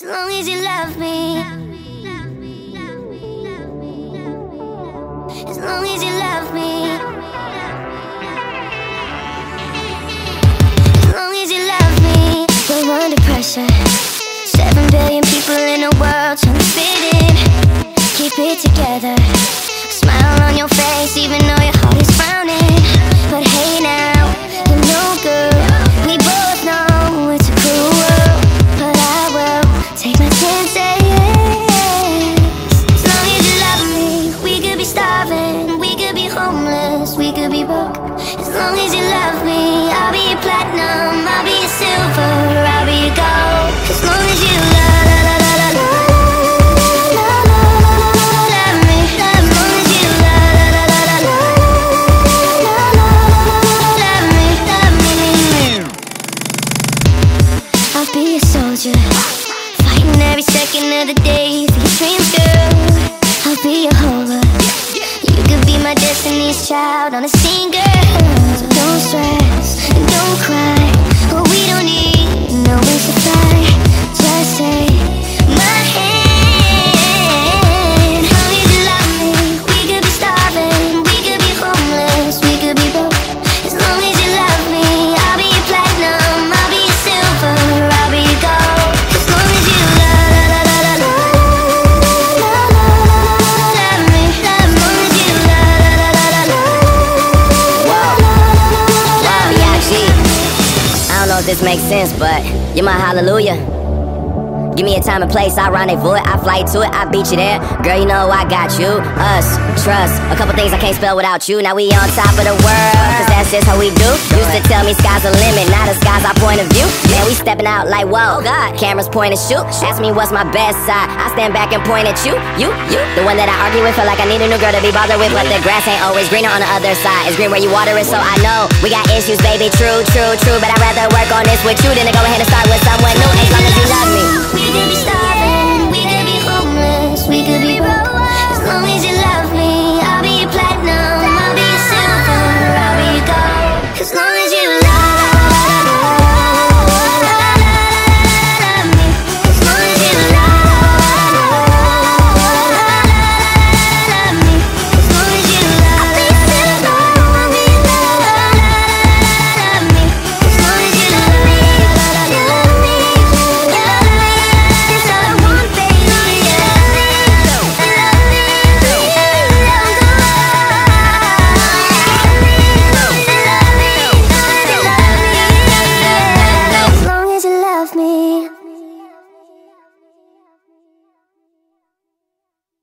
As long as you love me. As long as you love me. As long as you love me. We're under pressure. Seven billion people in the world trying to fit in. Keep it together. Child on a scene, this makes sense, but you're my hallelujah. Give me a time and place, I rendezvous it, I fly to it, I beat you there. Girl, you know I got you, us, trust. A couple things I can't spell without you. Now we on top of the world, cause that's just how we do. Used to tell me sky's the limit, now the sky's our point of view. Man, we stepping out like whoa. God, cameras point and shoot. Ask me what's my best side, I stand back and point at you, you, you. The one that I argue with, feel like I need a new girl to be bothered with, but the grass ain't always greener on the other side. It's green where you water it, so I know we got issues, baby. True, true, true, but I'd rather work on this with you than to go ahead and start with someone new. As long as you baby, stop.